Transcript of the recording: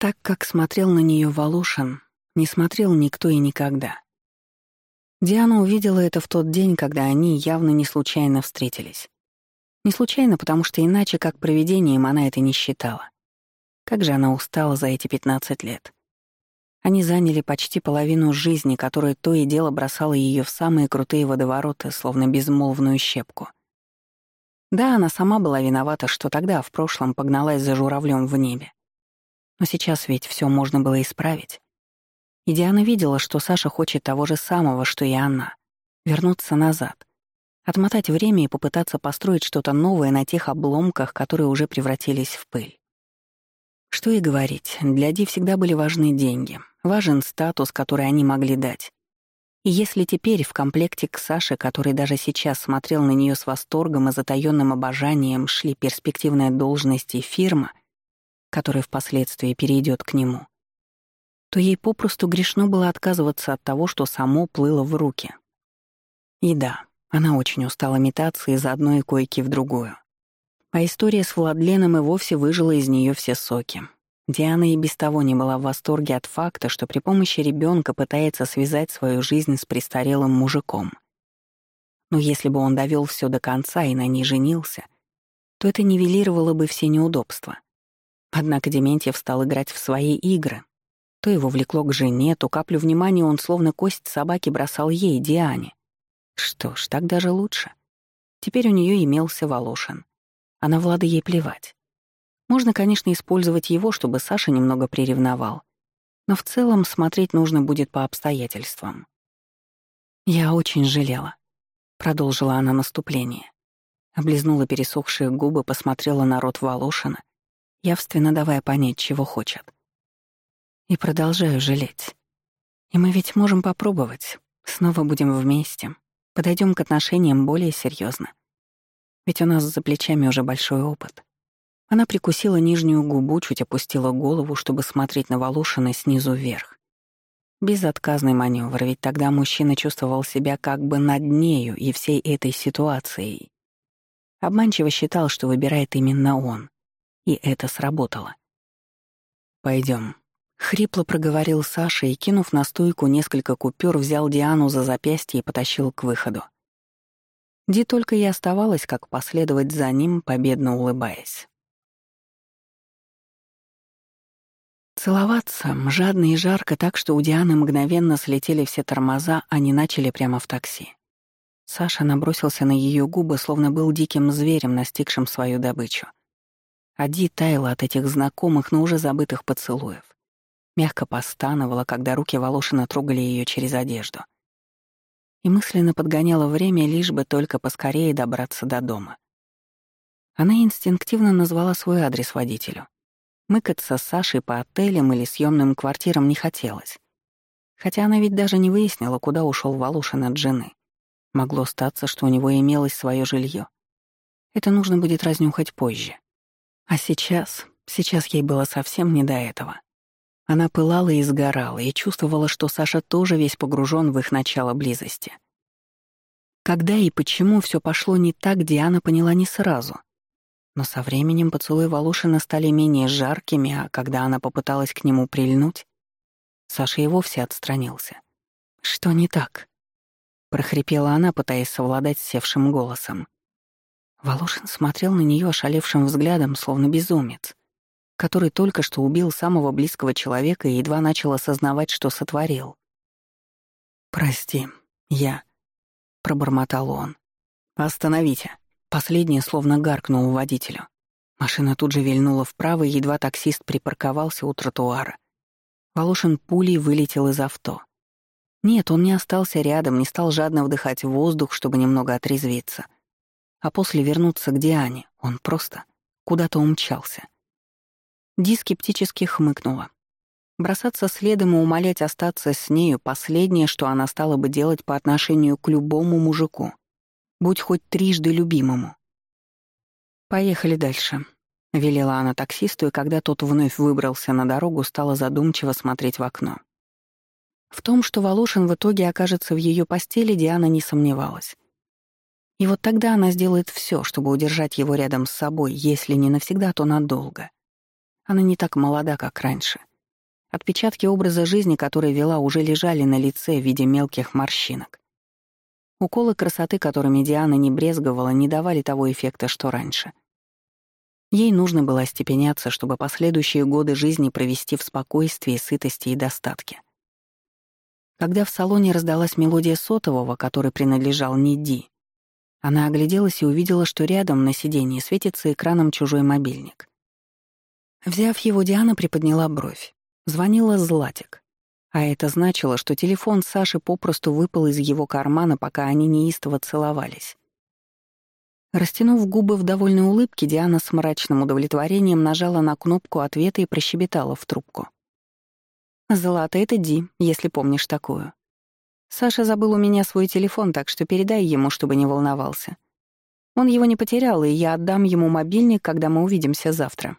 Так как смотрел на нее Волошин, не смотрел никто и никогда. Диана увидела это в тот день, когда они явно не случайно встретились. Не случайно, потому что иначе, как провидением, она это не считала. Как же она устала за эти 15 лет. Они заняли почти половину жизни, которая то и дело бросала ее в самые крутые водовороты, словно безмолвную щепку. Да, она сама была виновата, что тогда, в прошлом, погналась за журавлем в небе. Но сейчас ведь все можно было исправить. И Диана видела, что Саша хочет того же самого, что и она — вернуться назад, отмотать время и попытаться построить что-то новое на тех обломках, которые уже превратились в пыль. Что и говорить, для Ди всегда были важны деньги, важен статус, который они могли дать. И если теперь в комплекте к Саше, который даже сейчас смотрел на нее с восторгом и затаённым обожанием, шли перспективная должность и фирма, которая впоследствии перейдет к нему, то ей попросту грешно было отказываться от того, что само плыло в руки. И да, она очень устала метаться из одной койки в другую. А история с Владленом и вовсе выжила из нее все соки. Диана и без того не была в восторге от факта, что при помощи ребенка пытается связать свою жизнь с престарелым мужиком. Но если бы он довел все до конца и на ней женился, то это нивелировало бы все неудобства. Однако Дементьев стал играть в свои игры. То его влекло к жене, то каплю внимания он словно кость собаки бросал ей, Диане. Что ж, так даже лучше. Теперь у нее имелся Волошин. А на Влада ей плевать. Можно, конечно, использовать его, чтобы Саша немного приревновал. Но в целом смотреть нужно будет по обстоятельствам. «Я очень жалела», — продолжила она наступление. Облизнула пересохшие губы, посмотрела на рот Волошина, явственно давая понять, чего хочет. И продолжаю жалеть. И мы ведь можем попробовать. Снова будем вместе. Подойдем к отношениям более серьезно. Ведь у нас за плечами уже большой опыт. Она прикусила нижнюю губу, чуть опустила голову, чтобы смотреть на Волошина снизу вверх. Безотказный маневр, ведь тогда мужчина чувствовал себя как бы над нею и всей этой ситуацией. Обманчиво считал, что выбирает именно он. И это сработало. Пойдем. Хрипло проговорил Саша и, кинув на стойку несколько купюр, взял Диану за запястье и потащил к выходу. Ди только и оставалось, как последовать за ним, победно улыбаясь. Целоваться жадно и жарко так, что у Дианы мгновенно слетели все тормоза, они начали прямо в такси. Саша набросился на ее губы, словно был диким зверем, настигшим свою добычу. А Ди таяла от этих знакомых, но уже забытых поцелуев. Мягко постановала, когда руки Волошина трогали ее через одежду — и мысленно подгоняла время, лишь бы только поскорее добраться до дома. Она инстинктивно назвала свой адрес водителю. Мыкаться с Сашей по отелям или съемным квартирам не хотелось. Хотя она ведь даже не выяснила, куда ушел Волошин от жены. Могло статься, что у него имелось свое жилье. Это нужно будет разнюхать позже. А сейчас, сейчас ей было совсем не до этого. Она пылала и сгорала, и чувствовала, что Саша тоже весь погружен в их начало близости. Когда и почему все пошло не так, Диана поняла не сразу. Но со временем поцелуи Волошина стали менее жаркими, а когда она попыталась к нему прильнуть, Саша и вовсе отстранился. «Что не так?» — прохрипела она, пытаясь совладать с севшим голосом. Волошин смотрел на нее ошалевшим взглядом, словно безумец который только что убил самого близкого человека и едва начал осознавать, что сотворил. «Прости, я...» — пробормотал он. «Остановите!» — последнее словно гаркнул водителю. Машина тут же вильнула вправо, и едва таксист припарковался у тротуара. Волошин пулей вылетел из авто. Нет, он не остался рядом, не стал жадно вдыхать воздух, чтобы немного отрезвиться. А после вернуться к Диане он просто куда-то умчался. Ди скептически хмыкнула. Бросаться следом и умолять остаться с нею — последнее, что она стала бы делать по отношению к любому мужику, будь хоть трижды любимому. «Поехали дальше», — велела она таксисту, и когда тот вновь выбрался на дорогу, стала задумчиво смотреть в окно. В том, что Волошин в итоге окажется в ее постели, Диана не сомневалась. И вот тогда она сделает все, чтобы удержать его рядом с собой, если не навсегда, то надолго. Она не так молода, как раньше. Отпечатки образа жизни, который вела, уже лежали на лице в виде мелких морщинок. Уколы красоты, которыми Диана не брезговала, не давали того эффекта, что раньше. Ей нужно было остепеняться, чтобы последующие годы жизни провести в спокойствии, сытости и достатке. Когда в салоне раздалась мелодия сотового, который принадлежал Ниди, она огляделась и увидела, что рядом на сиденье светится экраном чужой мобильник. Взяв его, Диана приподняла бровь. Звонила Златик. А это значило, что телефон Саши попросту выпал из его кармана, пока они неистово целовались. Растянув губы в довольной улыбке, Диана с мрачным удовлетворением нажала на кнопку ответа и прощебетала в трубку. «Злата, это Ди, если помнишь такую. Саша забыл у меня свой телефон, так что передай ему, чтобы не волновался. Он его не потерял, и я отдам ему мобильник, когда мы увидимся завтра».